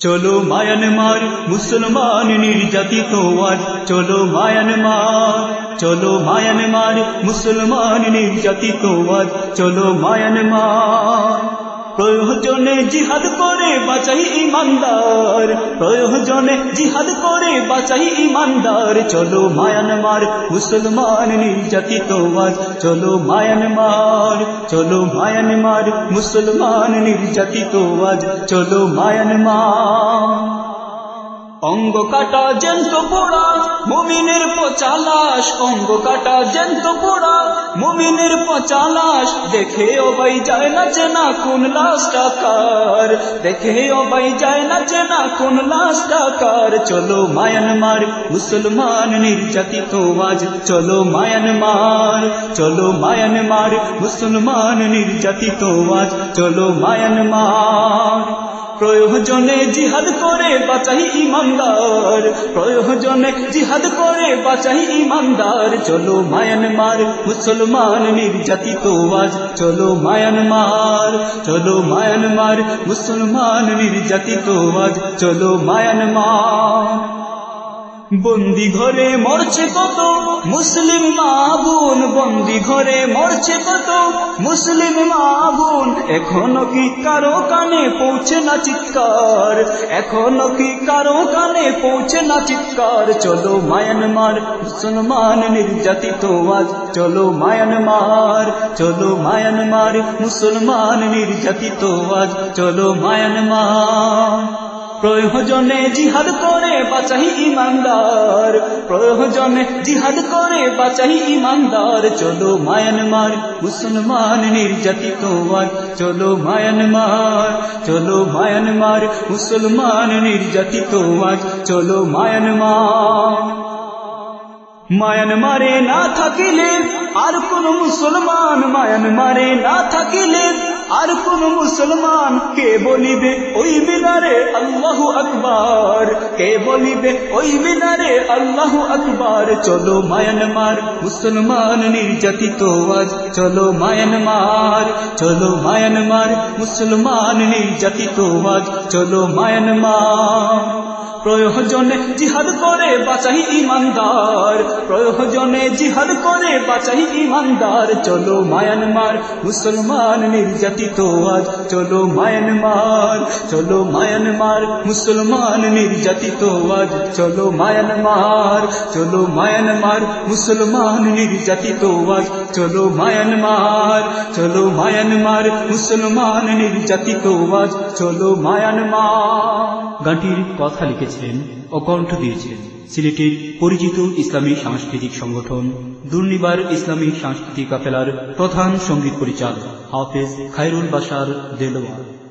চলো মায়ানমার মুসলমান নির্যাতিত আর চলো মায়ানমার চলো মায়ানমার মুসলমান নির্যাতিত আর চলো মায়ানমার। প্রয়োজনে জিহাদ করে বাঁচাই ইমানদার। প্রয়োজনে জিহাদ করে বাঁচাই ইমানদার। চলো মায়ানমার, মুসলমান নির্যাতিত চলো মায়ানমার চলো মায়ানমার, মুসলমান নির্যাতিত চলো মায়ানমার। অঙ্গ কাটা জন্ত পোড়া, মুমিনের পচালাস অঙ্গ কাটা জন্ত পোড়া, মুমিনের পচালাস দেখে ও ভাই যায় না চেনা কোন লাশ দেখে ও ভাই যায় না চেনা কোন লাশ টাকার চলো মায়ানমার, মুসলমান নির্যাতিত আজ। চলো মায়ানমার চলো মায়ানমার, মুসলমান নির্যাতিত আজ। চলো মায়ানমার। প্রয়োজনে জিহাদ করে বাঁচাই ইমানদার। প্রয়োজনে জিহাদ করে বাঁচাই ইমানদার। চলো মায়ানমার, মুসলমান নির্যাতিত আজ। চলো মায়ানমার চলো মায়ানমার, মুসলমান নির্যাতিত আজ। চলো মায়ানমার। বন্দি ঘরে মরছে কত? মুসলিম মা বোন বন্দি ঘরে মরছে কত? মুসলিম মা বোন, এখনও কি কারও কানে পৌঁছে না চিৎকার? এখনও কি কারও কানে পৌঁছে না চিৎকার? চলো মায়ানমার, মুসলমান নির্যাতিত আজ। চলো মায়ানমার চলো মায়ানমার, মুসলমান নির্যাতিত আজ। চলো মায়ানমার। প্রয়োজনে জিহাদ করে বাঁচাই ইমানদার। প্রয়োজনে জিহাদ করে বাঁচাই ইমানদার। চলো মায়ানমার, মুসলমান নির্যাতিত আজ চলো মায়ানমার চলো মায়ানমার, মুসলমান নির্যাতিত আজ চলো মায়ানমার। মায়ানমারে না থাকিলে আর কোন মুসলমান মায়ানমারে না থাকিলে আর কোন মুসলমান কে বলিবে ওই বিনারে আল্লাহ আকবার? কে বলিবে ওই বিনারে আল্লাহ আকবার? চলো মায়ানমার, মুসলমান নির্যাতিত আজ চলো মায়ানমার চলো মায়ানমার, মুসলমান নির্যাতিত আজ চলো মায়ানমার। প্রয়োজনে জিহাদ করে বাঁচাই ইমানদার। প্রয়োজনে জিহাদ করে বাঁচাই ইমানদার। চলো মায়ানমার, মুসলমান নির্যাতিত আজ। চলো মায়ানমার চলো মায়ানমার, মুসলমান নির্যাতিত আজ। চলো মায়ানমার চলো মায়ানমার, মুসলমান নির্যাতিত আজ। চলো মায়ানমার চলো মায়ানমার, মুসলমান নির্যাতিত আজ চলো মায়ানমার। গানটির কথা লিখেছেন ও কণ্ঠ দিয়েছেন সিলেটের পরিচিত ইসলামী সাংস্কৃতিক সংগঠন, দুর্নিবার ইসলামী সাংস্কৃতিক কাফেলার প্রধান সংগীত পরিচালক হাফেজ খায়রুল বাসার দেলোয়ার